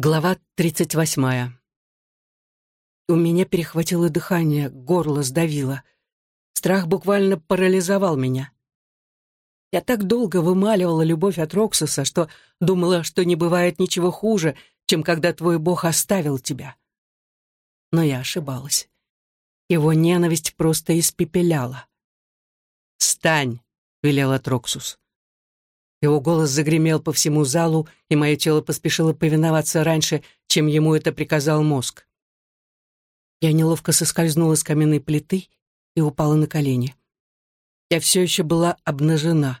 Глава тридцать восьмая. У меня перехватило дыхание, горло сдавило. Страх буквально парализовал меня. Я так долго вымаливала любовь от Роксуса, что думала, что не бывает ничего хуже, чем когда твой бог оставил тебя. Но я ошибалась. Его ненависть просто испепеляла. «Встань!» — велел Атроксус. Его голос загремел по всему залу, и мое тело поспешило повиноваться раньше, чем ему это приказал мозг. Я неловко соскользнула с каменной плиты и упала на колени. Я все еще была обнажена.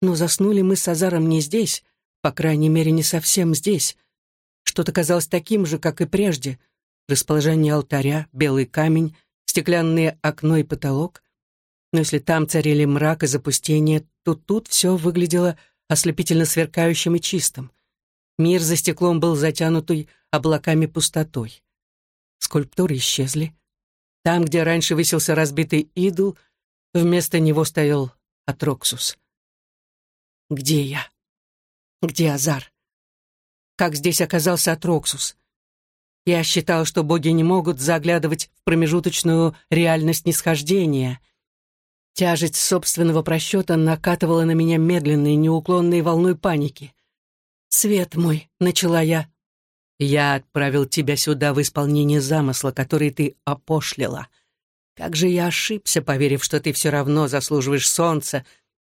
Но заснули мы с Азаром не здесь, по крайней мере, не совсем здесь. Что-то казалось таким же, как и прежде. Расположение алтаря, белый камень, стеклянное окно и потолок. Но если там царили мрак и запустение, то тут все выглядело ослепительно сверкающим и чистым. Мир за стеклом был затянутый облаками пустотой. Скульптуры исчезли. Там, где раньше высился разбитый идол, вместо него стоял Атроксус. Где я? Где Азар? Как здесь оказался Атроксус? Я считал, что боги не могут заглядывать в промежуточную реальность нисхождения — Тяжесть собственного просчета накатывала на меня медленной, неуклонной волной паники. «Свет мой», — начала я. «Я отправил тебя сюда в исполнение замысла, который ты опошлила. Как же я ошибся, поверив, что ты все равно заслуживаешь солнца,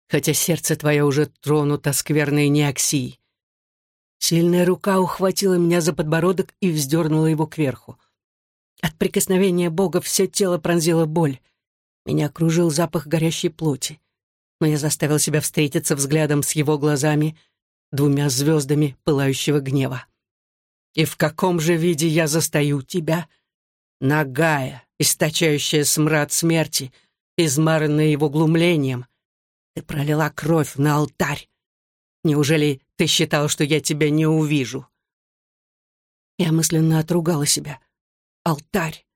хотя сердце твое уже тронуто скверной неоксией». Сильная рука ухватила меня за подбородок и вздернула его кверху. От прикосновения Бога все тело пронзила боль. Меня окружил запах горящей плоти. Но я заставил себя встретиться взглядом с его глазами, двумя звездами пылающего гнева. «И в каком же виде я застаю тебя? Нагая, источающая смрад смерти, измаренная его глумлением. Ты пролила кровь на алтарь. Неужели ты считал, что я тебя не увижу?» Я мысленно отругала себя. «Алтарь!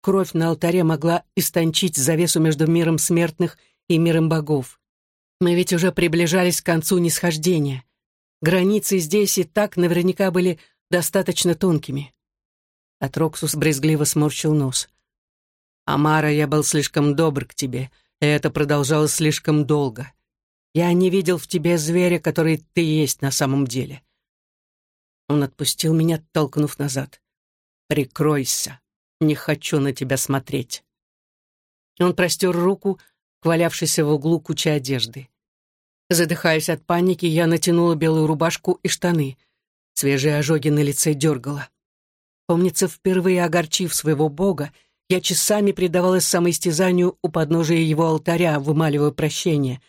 Кровь на алтаре могла истончить завесу между миром смертных и миром богов. Мы ведь уже приближались к концу нисхождения. Границы здесь и так наверняка были достаточно тонкими. Атроксус брезгливо сморщил нос. «Амара, я был слишком добр к тебе, и это продолжалось слишком долго. Я не видел в тебе зверя, который ты есть на самом деле». Он отпустил меня, толкнув назад. «Прикройся», не хочу на тебя смотреть». Он простер руку к валявшейся в углу куче одежды. Задыхаясь от паники, я натянула белую рубашку и штаны. Свежие ожоги на лице дергала. Помнится, впервые огорчив своего бога, я часами предавалась самоистязанию у подножия его алтаря, вымаливая прощение.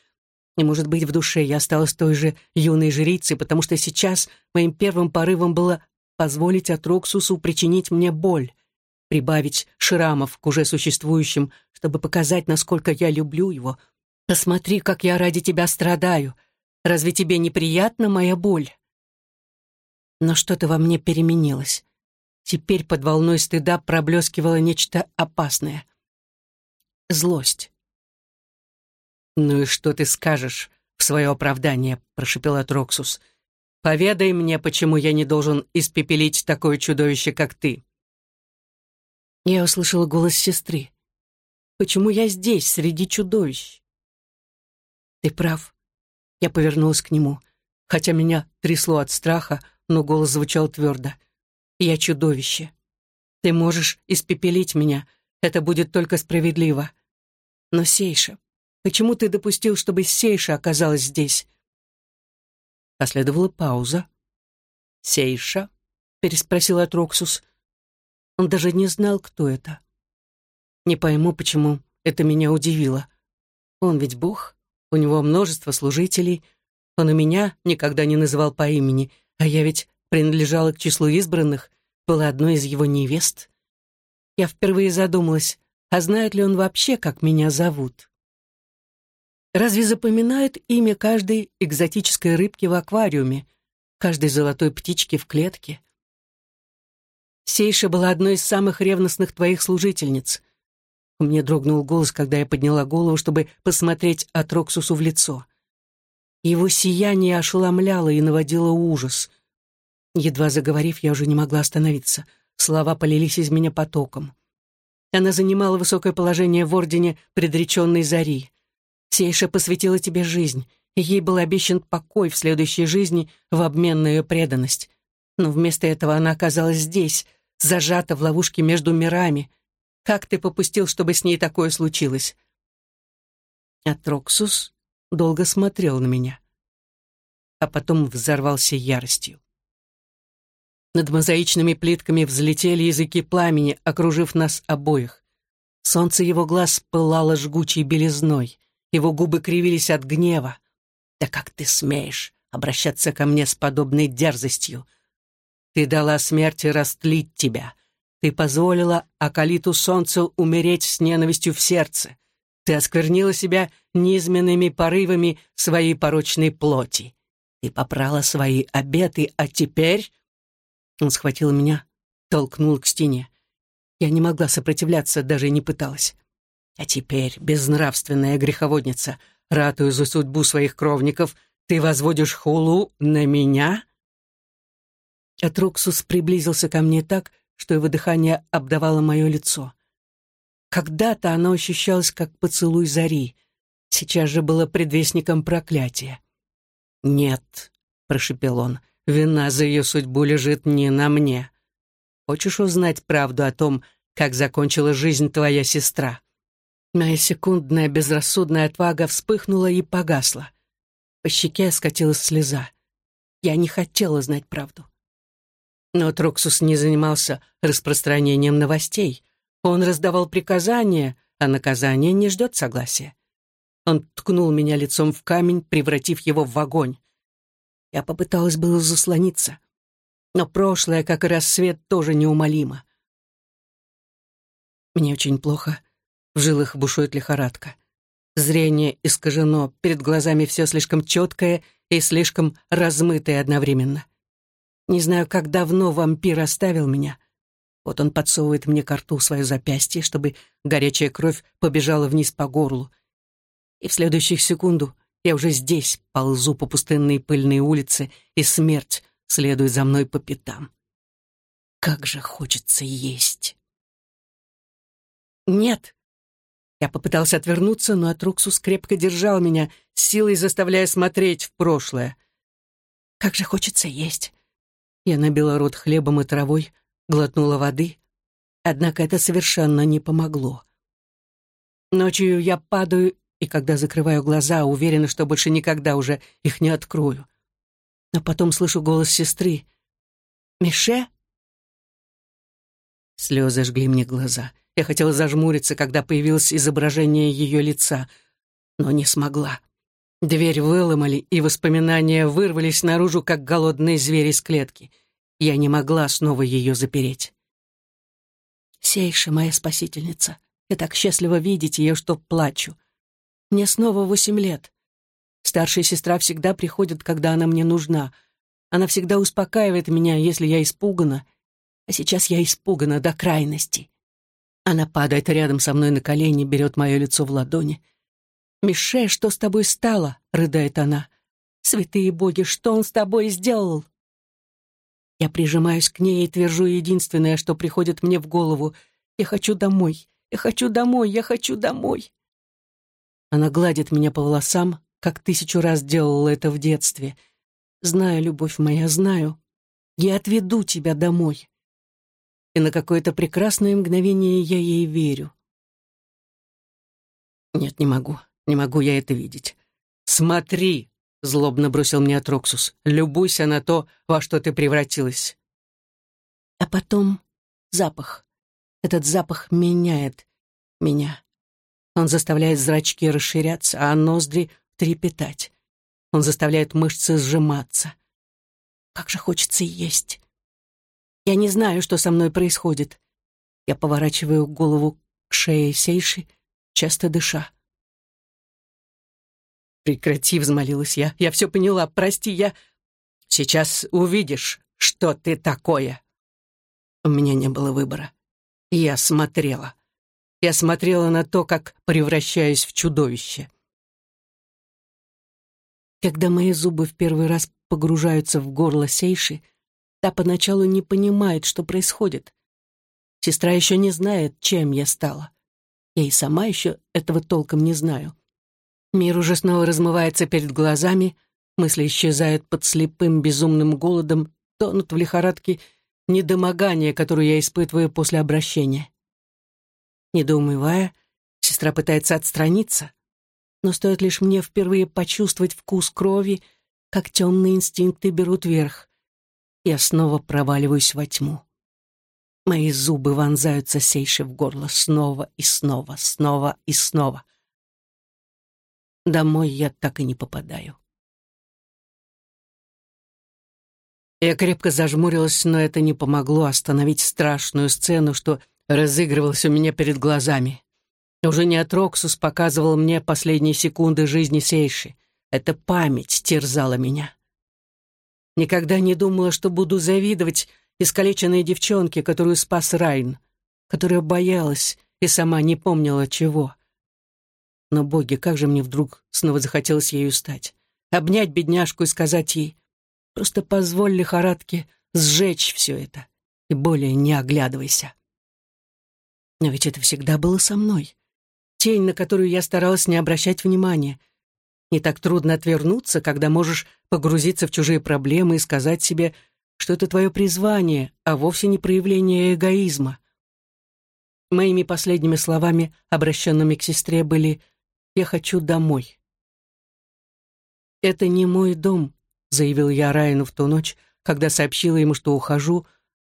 И, может быть, в душе я осталась той же юной жрицей, потому что сейчас моим первым порывом было позволить Атроксусу причинить мне боль прибавить шрамов к уже существующим, чтобы показать, насколько я люблю его. Посмотри, как я ради тебя страдаю. Разве тебе неприятна моя боль? Но что-то во мне переменилось. Теперь под волной стыда проблескивало нечто опасное. Злость. «Ну и что ты скажешь в свое оправдание?» — прошепел Атроксус. «Поведай мне, почему я не должен испепелить такое чудовище, как ты». Я услышала голос сестры. «Почему я здесь, среди чудовищ?» «Ты прав». Я повернулась к нему. Хотя меня трясло от страха, но голос звучал твердо. «Я чудовище. Ты можешь испепелить меня. Это будет только справедливо. Но Сейша, почему ты допустил, чтобы Сейша оказалась здесь?» Последовала пауза. «Сейша?» — переспросил Атроксус. Он даже не знал, кто это. Не пойму, почему это меня удивило. Он ведь бог, у него множество служителей. Он и меня никогда не называл по имени, а я ведь принадлежала к числу избранных, была одной из его невест. Я впервые задумалась, а знает ли он вообще, как меня зовут? Разве запоминает имя каждой экзотической рыбки в аквариуме, каждой золотой птички в клетке? Сейша была одной из самых ревностных твоих служительниц. Меня дрогнул голос, когда я подняла голову, чтобы посмотреть Атроксусу в лицо. Его сияние ошеломляло и наводило ужас. Едва заговорив, я уже не могла остановиться. Слова полились из меня потоком. Она занимала высокое положение в ордене предреченной зари. Сейша посвятила тебе жизнь, ей был обещан покой в следующей жизни в обмен на ее преданность. Но вместо этого она оказалась здесь, зажата в ловушке между мирами. Как ты попустил, чтобы с ней такое случилось?» Атроксус долго смотрел на меня, а потом взорвался яростью. Над мозаичными плитками взлетели языки пламени, окружив нас обоих. Солнце его глаз пылало жгучей белизной, его губы кривились от гнева. «Да как ты смеешь обращаться ко мне с подобной дерзостью? Ты дала смерти растлить тебя. Ты позволила Акалиту Солнцу умереть с ненавистью в сердце. Ты осквернила себя низменными порывами своей порочной плоти. Ты попрала свои обеты, а теперь он схватил меня, толкнул к стене. Я не могла сопротивляться, даже не пыталась. А теперь, безнравственная греховодница, ратую за судьбу своих кровников, ты возводишь хулу на меня? Атруксус приблизился ко мне так, что его дыхание обдавало мое лицо. Когда-то оно ощущалось, как поцелуй зари, сейчас же было предвестником проклятия. «Нет», — прошепел он, Вина за ее судьбу лежит не на мне. Хочешь узнать правду о том, как закончила жизнь твоя сестра?» Моя секундная безрассудная отвага вспыхнула и погасла. По щеке скатилась слеза. Я не хотела знать правду. Но Троксус не занимался распространением новостей. Он раздавал приказания, а наказание не ждет согласия. Он ткнул меня лицом в камень, превратив его в огонь. Я попыталась было заслониться. Но прошлое, как и рассвет, тоже неумолимо. Мне очень плохо. В жилах бушует лихорадка. Зрение искажено, перед глазами все слишком четкое и слишком размытое одновременно. Не знаю, как давно вампир оставил меня. Вот он подсовывает мне к рту свое запястье, чтобы горячая кровь побежала вниз по горлу. И в следующую секунду я уже здесь, ползу по пустынной пыльной улице, и смерть следует за мной по пятам. Как же хочется есть. Нет. Я попытался отвернуться, но Атруксус крепко держал меня, силой заставляя смотреть в прошлое. Как же хочется есть. Я набила рот хлебом и травой, глотнула воды. Однако это совершенно не помогло. Ночью я падаю и когда закрываю глаза, уверена, что больше никогда уже их не открою. Но потом слышу голос сестры. «Мише?» Слезы жгли мне глаза. Я хотела зажмуриться, когда появилось изображение ее лица, но не смогла. Дверь выломали, и воспоминания вырвались наружу, как голодные звери из клетки. Я не могла снова ее запереть. «Сейша, моя спасительница, я так счастлива видеть ее, что плачу. Мне снова восемь лет. Старшая сестра всегда приходит, когда она мне нужна. Она всегда успокаивает меня, если я испугана. А сейчас я испугана до крайности. Она падает рядом со мной на колени, берет мое лицо в ладони. «Мише, что с тобой стало?» — рыдает она. «Святые боги, что он с тобой сделал?» Я прижимаюсь к ней и твержу единственное, что приходит мне в голову. «Я хочу домой! Я хочу домой! Я хочу домой!» Она гладит меня по волосам, как тысячу раз делала это в детстве. Знаю, любовь моя, знаю. Я отведу тебя домой. И на какое-то прекрасное мгновение я ей верю. Нет, не могу. Не могу я это видеть. Смотри, злобно бросил мне Атроксус. Любуйся на то, во что ты превратилась. А потом запах. Этот запах меняет меня. Он заставляет зрачки расширяться, а ноздри трепетать. Он заставляет мышцы сжиматься. Как же хочется есть. Я не знаю, что со мной происходит. Я поворачиваю голову к шее Сейши, часто дыша. «Прекрати», — взмолилась я. «Я все поняла. Прости, я...» «Сейчас увидишь, что ты такое». У меня не было выбора. Я смотрела. Я смотрела на то, как превращаюсь в чудовище. Когда мои зубы в первый раз погружаются в горло Сейши, Та поначалу не понимает, что происходит. Сестра еще не знает, чем я стала. Я и сама еще этого толком не знаю. Мир уже снова размывается перед глазами, мысли исчезают под слепым безумным голодом, тонут в лихорадке недомогания, которую я испытываю после обращения. Недоумевая, сестра пытается отстраниться, но стоит лишь мне впервые почувствовать вкус крови, как темные инстинкты берут верх. Я снова проваливаюсь во тьму. Мои зубы вонзаются сейши в горло снова и снова, снова и снова. Домой я так и не попадаю. Я крепко зажмурилась, но это не помогло остановить страшную сцену, что разыгрывалась у меня перед глазами. Уже не Атроксус показывал мне последние секунды жизни Сейши. Эта память терзала меня. Никогда не думала, что буду завидовать искалеченной девчонке, которую спас Райн, которая боялась и сама не помнила чего. Но, боги, как же мне вдруг снова захотелось ею стать. Обнять бедняжку и сказать ей, просто позволь лихорадке сжечь все это и более не оглядывайся. Но ведь это всегда было со мной. Тень, на которую я старалась не обращать внимания. Не так трудно отвернуться, когда можешь погрузиться в чужие проблемы и сказать себе, что это твое призвание, а вовсе не проявление эгоизма. Моими последними словами, обращенными к сестре, были «Я хочу домой». «Это не мой дом», — заявил я Райану в ту ночь, когда сообщила ему, что ухожу,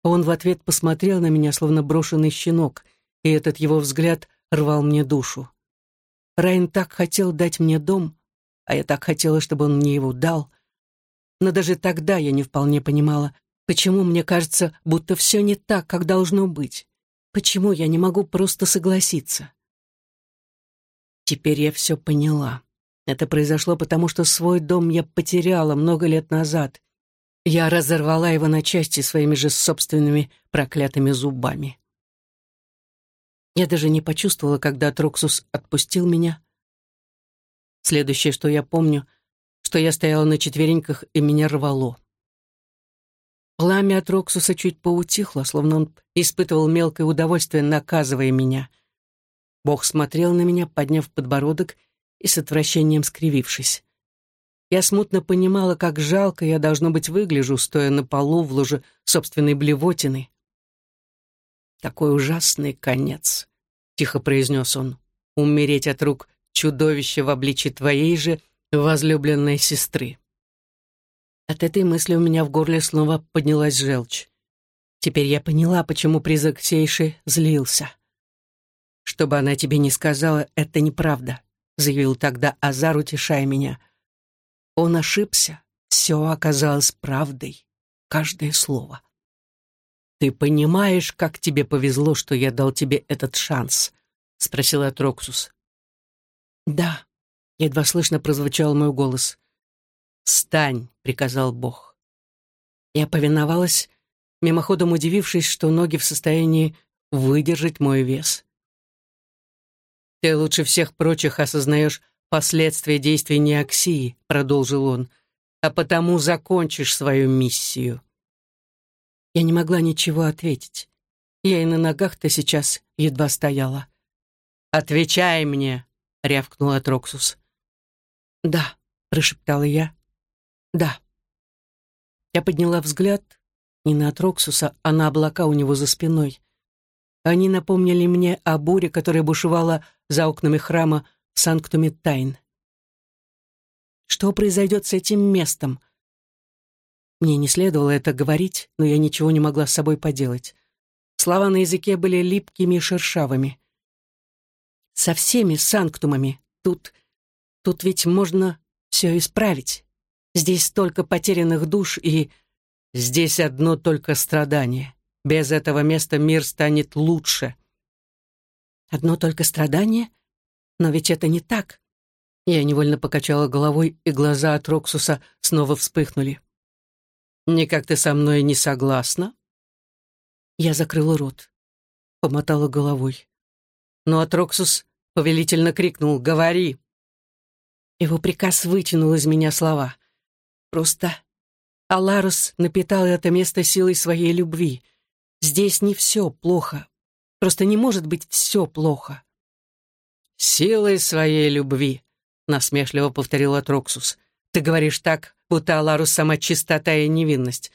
а он в ответ посмотрел на меня, словно брошенный щенок, и этот его взгляд рвал мне душу. Райан так хотел дать мне дом, а я так хотела, чтобы он мне его дал. Но даже тогда я не вполне понимала, почему мне кажется, будто все не так, как должно быть. Почему я не могу просто согласиться? Теперь я все поняла. Это произошло потому, что свой дом я потеряла много лет назад. Я разорвала его на части своими же собственными проклятыми зубами. Я даже не почувствовала, когда Троксус отпустил меня. Следующее, что я помню, что я стояла на четвереньках, и меня рвало. Пламя от Роксуса чуть поутихло, словно он испытывал мелкое удовольствие, наказывая меня. Бог смотрел на меня, подняв подбородок и с отвращением скривившись. Я смутно понимала, как жалко я, должно быть, выгляжу, стоя на полу в луже собственной блевотины. «Какой ужасный конец!» — тихо произнес он. «Умереть от рук чудовища в обличье твоей же возлюбленной сестры». От этой мысли у меня в горле снова поднялась желчь. Теперь я поняла, почему призрак Сейши злился. «Что бы она тебе ни сказала, это неправда», — заявил тогда Азар, утешая меня. Он ошибся, все оказалось правдой, каждое слово. «Ты понимаешь, как тебе повезло, что я дал тебе этот шанс?» — спросил Атроксус. «Да», — едва слышно прозвучал мой голос. «Встань», — приказал Бог. Я повиновалась, мимоходом удивившись, что ноги в состоянии выдержать мой вес. «Ты лучше всех прочих осознаешь последствия действий неоксии», — продолжил он, «а потому закончишь свою миссию». Я не могла ничего ответить. Я и на ногах-то сейчас едва стояла. «Отвечай мне!» — рявкнул Атроксус. «Да», — прошептала я. «Да». Я подняла взгляд не на Атроксуса, а на облака у него за спиной. Они напомнили мне о буре, которая бушевала за окнами храма в Санктуме Тайн. Что произойдет с этим местом? Мне не следовало это говорить, но я ничего не могла с собой поделать. Слова на языке были липкими и шершавыми. Со всеми санктумами. Тут... Тут ведь можно все исправить. Здесь столько потерянных душ и... Здесь одно только страдание. Без этого места мир станет лучше. Одно только страдание? Но ведь это не так. Я невольно покачала головой, и глаза от Роксуса снова вспыхнули. «Никак ты со мной не согласна?» Я закрыла рот, помотала головой. Но Атроксус повелительно крикнул «Говори!». Его приказ вытянул из меня слова. «Просто Аларус напитал это место силой своей любви. Здесь не все плохо. Просто не может быть все плохо. «Силой своей любви», — насмешливо повторил Атроксус. «Ты говоришь так, будто Аларус сама чистота и невинность.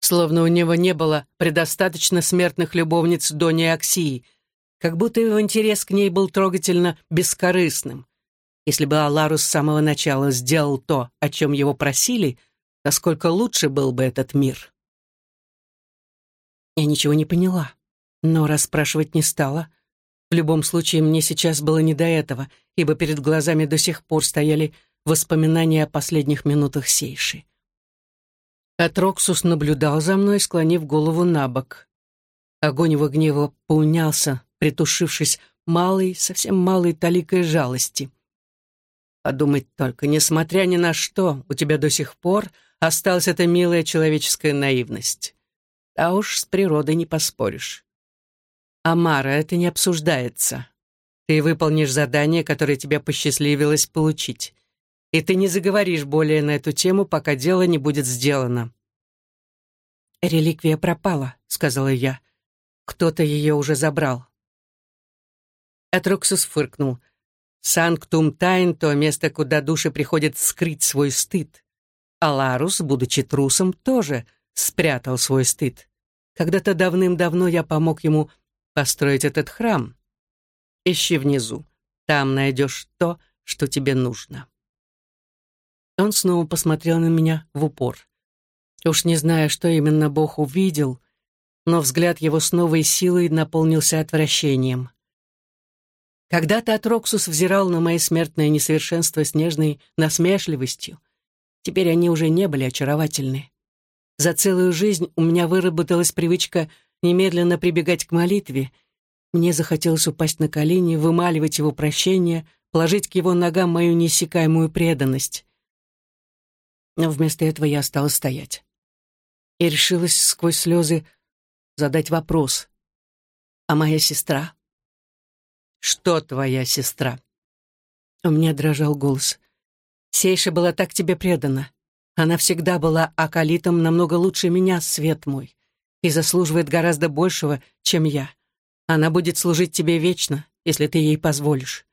Словно у него не было предостаточно смертных любовниц до Неоксии, как будто его интерес к ней был трогательно бескорыстным. Если бы Аларус с самого начала сделал то, о чем его просили, насколько лучше был бы этот мир. Я ничего не поняла, но расспрашивать не стала. В любом случае, мне сейчас было не до этого, ибо перед глазами до сих пор стояли воспоминания о последних минутах Сейши. Атроксус наблюдал за мной, склонив голову на бок. Огонь его гнева поунялся, притушившись малой, совсем малой таликой жалости. Подумать только, несмотря ни на что, у тебя до сих пор осталась эта милая человеческая наивность. А уж с природой не поспоришь. Амара, это не обсуждается. Ты выполнишь задание, которое тебе посчастливилось получить. И ты не заговоришь более на эту тему, пока дело не будет сделано. «Реликвия пропала», — сказала я. «Кто-то ее уже забрал». Этроксус фыркнул — Санктум Тайн — то место, куда души приходят скрыть свой стыд. А Ларус, будучи трусом, тоже спрятал свой стыд. Когда-то давным-давно я помог ему построить этот храм. Ищи внизу. Там найдешь то, что тебе нужно. Он снова посмотрел на меня в упор. Уж не зная, что именно Бог увидел, но взгляд его с новой силой наполнился отвращением. Когда-то Атроксус взирал на мои смертное несовершенство с нежной насмешливостью. Теперь они уже не были очаровательны. За целую жизнь у меня выработалась привычка немедленно прибегать к молитве. Мне захотелось упасть на колени, вымаливать его прощение, положить к его ногам мою неиссякаемую преданность. Но вместо этого я стала стоять. И решилась сквозь слезы задать вопрос. «А моя сестра?» «Что твоя сестра?» У меня дрожал голос. «Сейша была так тебе предана. Она всегда была акалитом намного лучше меня, свет мой, и заслуживает гораздо большего, чем я. Она будет служить тебе вечно, если ты ей позволишь».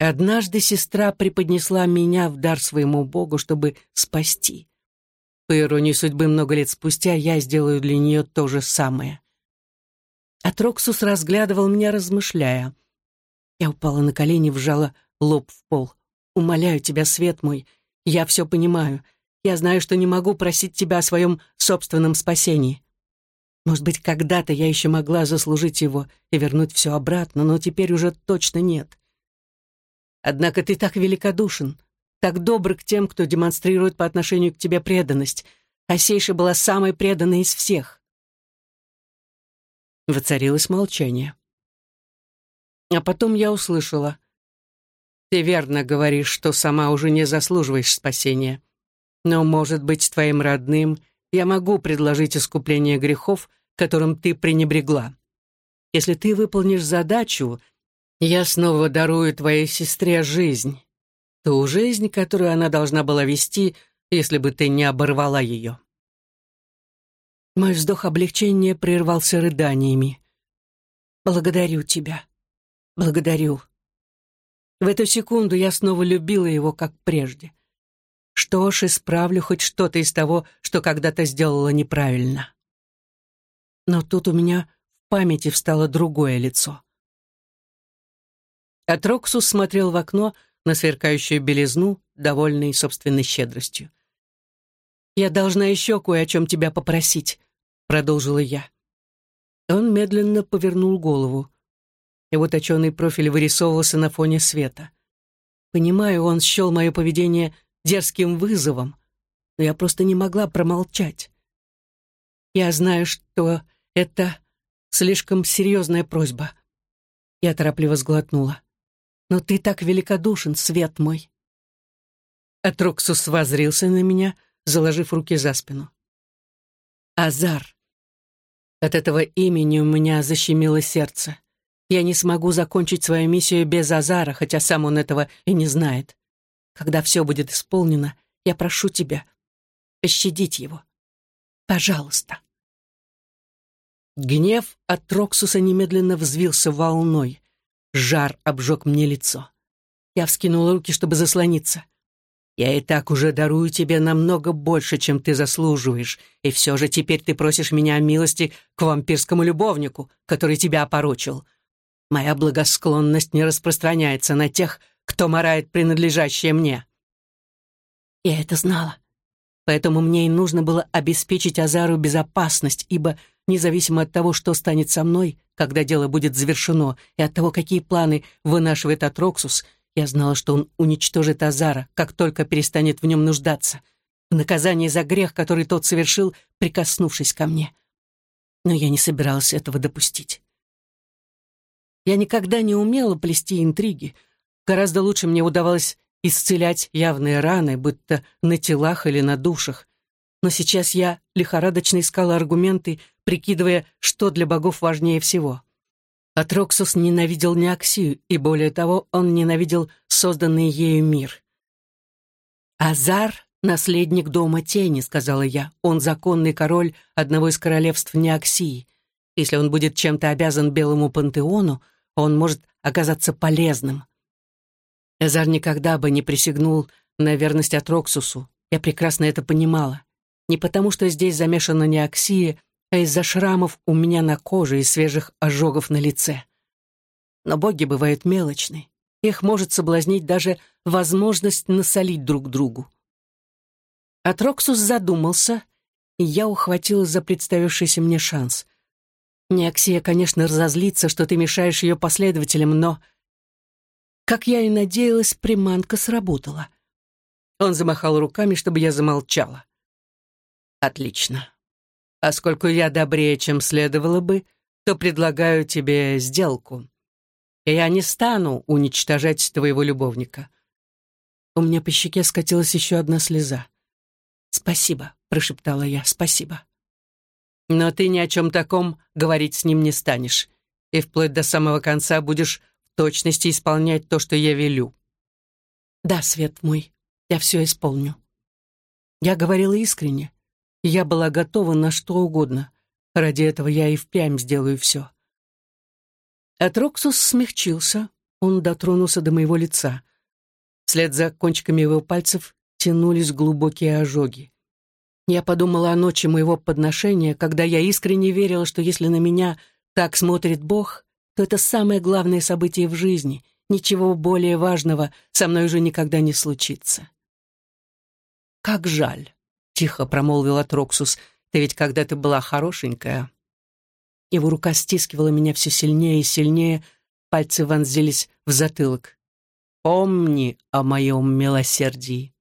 Однажды сестра преподнесла меня в дар своему Богу, чтобы спасти. По иронии судьбы, много лет спустя я сделаю для нее то же самое. Атроксус разглядывал меня, размышляя. Я упала на колени, вжала лоб в пол. «Умоляю тебя, свет мой, я все понимаю. Я знаю, что не могу просить тебя о своем собственном спасении. Может быть, когда-то я еще могла заслужить его и вернуть все обратно, но теперь уже точно нет. Однако ты так великодушен, так добр к тем, кто демонстрирует по отношению к тебе преданность. А Сейша была самой преданной из всех. Воцарилось молчание. А потом я услышала. «Ты верно говоришь, что сама уже не заслуживаешь спасения. Но, может быть, твоим родным я могу предложить искупление грехов, которым ты пренебрегла. Если ты выполнишь задачу, я снова дарую твоей сестре жизнь. Ту жизнь, которую она должна была вести, если бы ты не оборвала ее». Мой вздох облегчения прервался рыданиями. «Благодарю тебя. Благодарю». В эту секунду я снова любила его, как прежде. Что ж, исправлю хоть что-то из того, что когда-то сделала неправильно. Но тут у меня в памяти встало другое лицо. Атроксус смотрел в окно на сверкающую белизну, довольный собственной щедростью. «Я должна еще кое о чем тебя попросить», — продолжила я. Он медленно повернул голову. Его точеный профиль вырисовывался на фоне света. Понимаю, он счел мое поведение дерзким вызовом, но я просто не могла промолчать. Я знаю, что это слишком серьезная просьба. Я торопливо сглотнула. Но ты так великодушен, свет мой. Атроксус возрился на меня, заложив руки за спину. Азар. От этого имени у меня защемило сердце. Я не смогу закончить свою миссию без Азара, хотя сам он этого и не знает. Когда все будет исполнено, я прошу тебя, пощадить его. Пожалуйста. Гнев от Роксуса немедленно взвился волной. Жар обжег мне лицо. Я вскинула руки, чтобы заслониться. Я и так уже дарую тебе намного больше, чем ты заслуживаешь, и все же теперь ты просишь меня о милости к вампирскому любовнику, который тебя опорочил. Моя благосклонность не распространяется на тех, кто марает принадлежащее мне». Я это знала. Поэтому мне и нужно было обеспечить Азару безопасность, ибо, независимо от того, что станет со мной, когда дело будет завершено, и от того, какие планы вынашивает Атроксус, я знала, что он уничтожит Азара, как только перестанет в нем нуждаться, в наказание за грех, который тот совершил, прикоснувшись ко мне. Но я не собиралась этого допустить. Я никогда не умела плести интриги. Гораздо лучше мне удавалось исцелять явные раны, будто на телах или на душах. Но сейчас я лихорадочно искала аргументы, прикидывая, что для богов важнее всего. Атроксус ненавидел Неоксию, и более того, он ненавидел созданный ею мир. «Азар — наследник Дома Тени», — сказала я. «Он законный король одного из королевств Неоксии. Если он будет чем-то обязан Белому Пантеону, он может оказаться полезным». Азар никогда бы не присягнул на верность Атроксусу. Я прекрасно это понимала. Не потому, что здесь замешана Неоксия, а из-за шрамов у меня на коже и свежих ожогов на лице. Но боги бывают мелочны. Их может соблазнить даже возможность насолить друг другу. Атроксус задумался, и я ухватилась за представившийся мне шанс. Неоксия, конечно, разозлится, что ты мешаешь ее последователям, но... Как я и надеялась, приманка сработала. Он замахал руками, чтобы я замолчала. «Отлично. Поскольку я добрее, чем следовало бы, то предлагаю тебе сделку. Я не стану уничтожать твоего любовника. У меня по щеке скатилась еще одна слеза. «Спасибо», — прошептала я, — «спасибо». «Но ты ни о чем таком говорить с ним не станешь, и вплоть до самого конца будешь в точности исполнять то, что я велю». «Да, свет мой, я все исполню». Я говорила искренне. Я была готова на что угодно. Ради этого я и впрямь сделаю все. Атроксус смягчился, он дотронулся до моего лица. Вслед за кончиками его пальцев тянулись глубокие ожоги. Я подумала о ночи моего подношения, когда я искренне верила, что если на меня так смотрит Бог, то это самое главное событие в жизни, ничего более важного со мной уже никогда не случится. Как жаль. — тихо промолвил Атроксус. «Ты ведь когда-то была хорошенькая». Его рука стискивала меня все сильнее и сильнее, пальцы вонзились в затылок. «Помни о моем милосердии».